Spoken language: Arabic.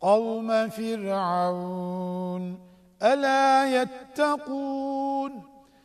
قوم فرعون ألا يتقون